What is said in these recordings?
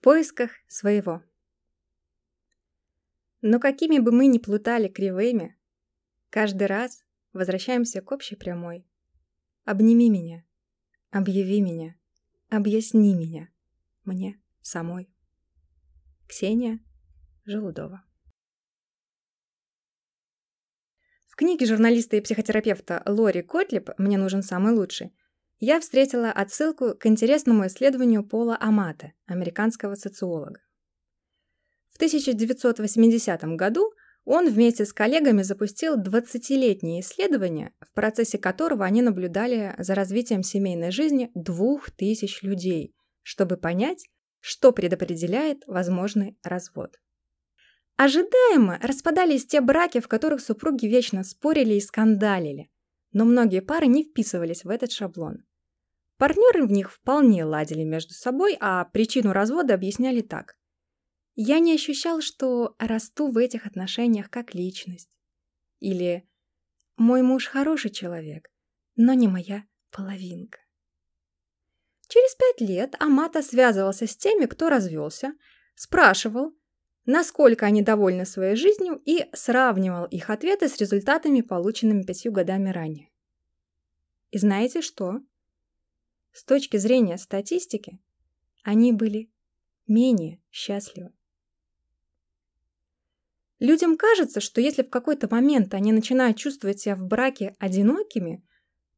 Поисках своего. Но какими бы мы ни плутали кривыми, каждый раз возвращаемся к общей прямой. Обними меня, объяви меня, объясни меня, мне самой. Ксения Желудова В книге журналиста и психотерапевта Лори Котлип «Мне нужен самый лучший» я встретила отсылку к интересному исследованию Пола Амата, американского социолога. В 1980 году он вместе с коллегами запустил 20-летнее исследование, в процессе которого они наблюдали за развитием семейной жизни двух тысяч людей, чтобы понять, что предопределяет возможный развод. Ожидаемо распадались те браки, в которых супруги вечно спорили и скандалили, но многие пары не вписывались в этот шаблон. Партнеры в них вполне ладили между собой, а причину развода объясняли так. Я не ощущал, что расту в этих отношениях как личность. Или «Мой муж хороший человек, но не моя половинка». Через пять лет Амата связывался с теми, кто развелся, спрашивал, насколько они довольны своей жизнью и сравнивал их ответы с результатами, полученными пятью годами ранее. И знаете что? С точки зрения статистики, они были менее счастливы. Людям кажется, что если в какой-то момент они начинают чувствовать себя в браке одинокими,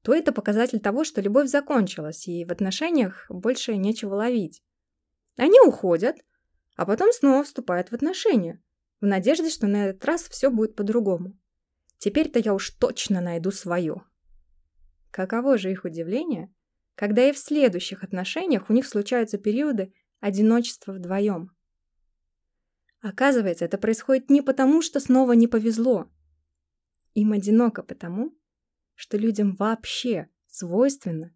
то это показатель того, что любовь закончилась, и в отношениях больше нечего ловить. Они уходят, а потом снова вступают в отношения, в надежде, что на этот раз все будет по-другому. Теперь-то я уж точно найду свое. Каково же их удивление, когда и в следующих отношениях у них случаются периоды одиночества вдвоем. Оказывается, это происходит не потому, что снова не повезло. Им одиноко потому, что людям вообще свойственно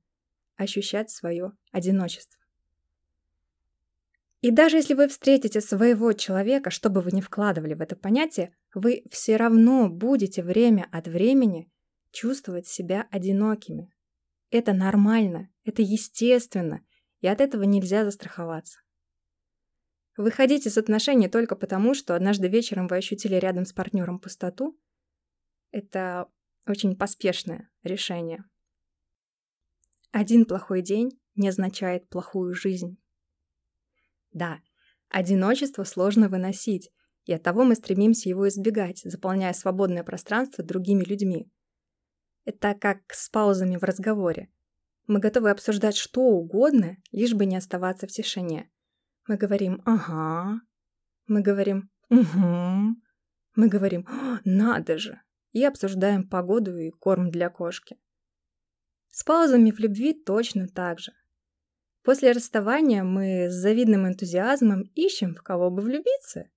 ощущать свое одиночество. И даже если вы встретите своего человека, что бы вы ни вкладывали в это понятие, вы все равно будете время от времени чувствовать себя одинокими. Это нормально, это естественно, и от этого нельзя застраховаться. Выходить из отношений только потому, что однажды вечером вы ощутили рядом с партнером пустоту, это очень поспешное решение. Один плохой день не означает плохую жизнь. Да, одиночество сложно выносить, и оттого мы стремимся его избегать, заполняя свободное пространство другими людьми. Это как с паузами в разговоре. Мы готовы обсуждать что угодно, лишь бы не оставаться в тишине. Мы говорим «ага», мы говорим «угу», мы говорим «надо же» и обсуждаем погоду и корм для кошки. С паузами в любви точно так же. После расставания мы с завидным энтузиазмом ищем, в кого бы влюбиться,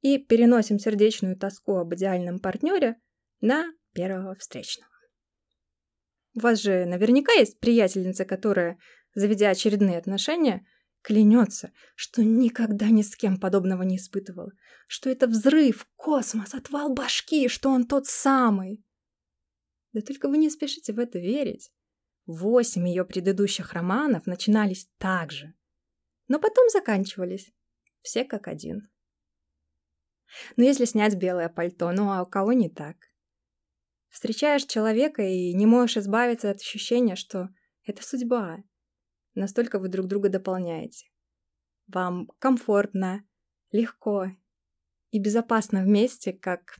и переносим сердечную тоску об идеальном партнере на первого встречного. У вас же наверняка есть приятельница, которая, заведя очередные отношения, Клянется, что никогда ни с кем подобного не испытывала, что это взрыв, космос, отвал башки, что он тот самый. Да только вы не спешите в это верить. Восемь ее предыдущих романов начинались так же, но потом заканчивались. Все как один. Но если снять белое пальто, ну а у кого не так? Встречаешь человека и не можешь избавиться от ощущения, что это судьба, Настолько вы друг друга дополняете. Вам комфортно, легко и безопасно вместе, как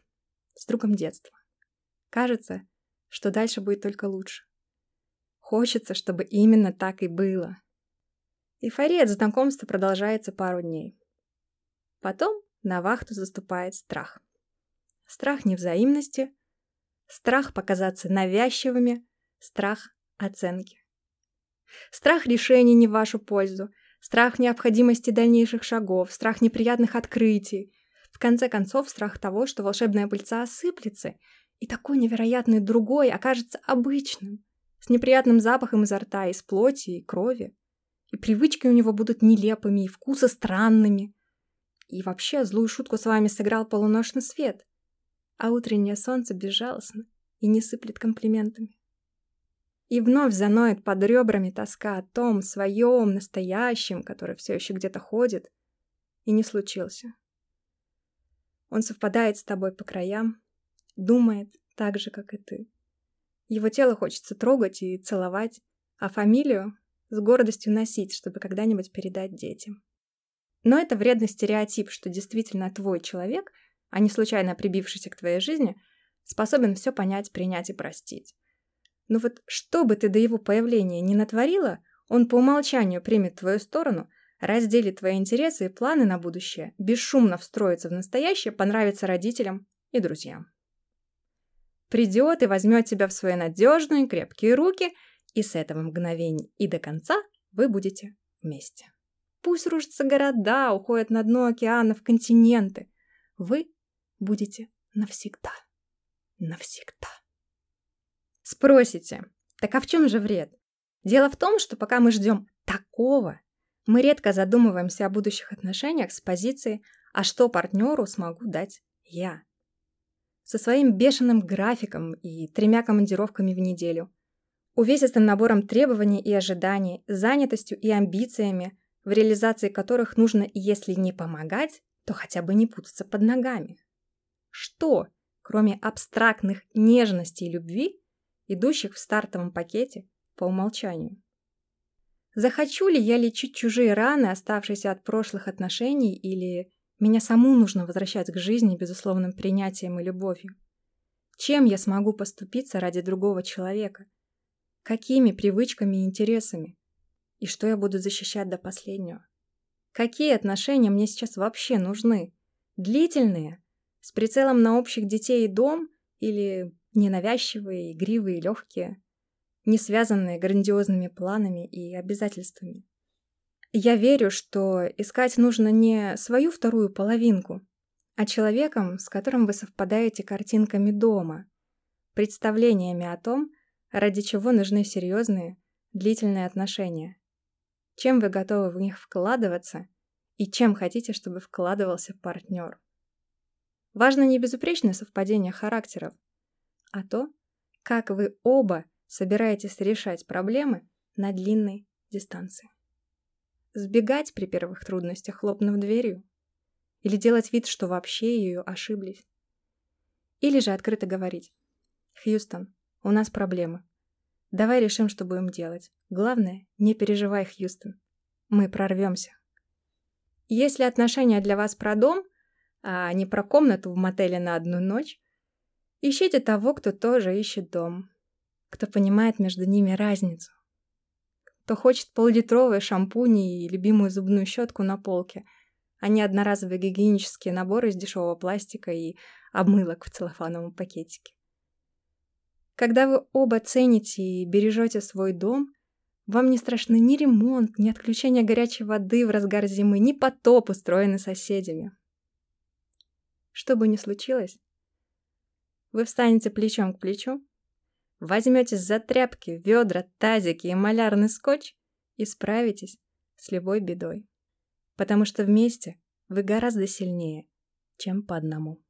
с другом детства. Кажется, что дальше будет только лучше. Хочется, чтобы именно так и было. Эйфория от знакомства продолжается пару дней. Потом на вахту заступает страх. Страх невзаимности, страх показаться навязчивыми, страх оценки. Страх решений не в вашу пользу, страх необходимости дальнейших шагов, страх неприятных открытий. В конце концов, страх того, что волшебная пыльца осыплется, и такой невероятный другой окажется обычным, с неприятным запахом изо рта, из плоти и крови. И привычки у него будут нелепыми, и вкусы странными. И вообще, злую шутку с вами сыграл полуношный свет, а утреннее солнце безжалостно и не сыплет комплиментами. И вновь заноет под ребрами тоска о том своем настоящем, который все еще где-то ходит, и не случился. Он совпадает с тобой по краям, думает так же, как и ты. Его тело хочется трогать и целовать, а фамилию с гордостью носить, чтобы когда-нибудь передать детям. Но это вредный стереотип, что действительно твой человек, а не случайно прибившийся к твоей жизни, способен все понять, принять и простить. Но вот что бы ты до его появления не натворила, он по умолчанию примет твою сторону, разделит твои интересы и планы на будущее, бесшумно встроится в настоящее, понравится родителям и друзьям. Придет и возьмет тебя в свои надежные крепкие руки, и с этого мгновения и до конца вы будете вместе. Пусть рушатся города, уходят на дно океанов, континенты. Вы будете навсегда. Навсегда. Спросите, так а в чем же вред? Дело в том, что пока мы ждем такого, мы редко задумываемся о будущих отношениях с позиции «а что партнеру смогу дать я?» Со своим бешеным графиком и тремя командировками в неделю, увесистым набором требований и ожиданий, занятостью и амбициями, в реализации которых нужно, если не помогать, то хотя бы не путаться под ногами. Что, кроме абстрактных нежностей и любви, идущих в стартовом пакете по умолчанию? Захочу ли я лечить чужие раны, оставшиеся от прошлых отношений, или меня саму нужно возвращать к жизни безусловным принятием и любовью? Чем я смогу поступиться ради другого человека? Какими привычками и интересами? И что я буду защищать до последнего? Какие отношения мне сейчас вообще нужны? Длительные? С прицелом на общих детей и дом? Или ненавязчивые, игривые, легкие? Не связанные грандиозными планами и обязательствами? Я верю, что искать нужно не свою вторую половинку, а человеком, с которым вы совпадаете картинками дома, представлениями о том, ради чего нужны серьезные, длительные отношения чем вы готовы в них вкладываться и чем хотите, чтобы вкладывался партнер. Важно не безупречное совпадение характеров, а то, как вы оба собираетесь решать проблемы на длинной дистанции. Сбегать при первых трудностях, хлопнув дверью? Или делать вид, что вообще ее ошиблись? Или же открыто говорить «Хьюстон, у нас проблемы. Давай решим, что будем делать. Главное, не переживай, Хьюстон. Мы прорвемся. Если отношения для вас про дом, а не про комнату в мотеле на одну ночь, ищите того, кто тоже ищет дом. Кто понимает между ними разницу. Кто хочет поллитровые шампуни и любимую зубную щетку на полке, а не одноразовые гигиенические наборы из дешевого пластика и обмылок в целлофановом пакетике. Когда вы оба цените и бережете свой дом, вам не страшны ни ремонт, ни отключение горячей воды в разгар зимы, ни потоп, устроенный соседями. Что бы ни случилось, вы встанете плечом к плечу, возьметесь за тряпки, ведра, тазики и малярный скотч и справитесь с любой бедой. Потому что вместе вы гораздо сильнее, чем по одному.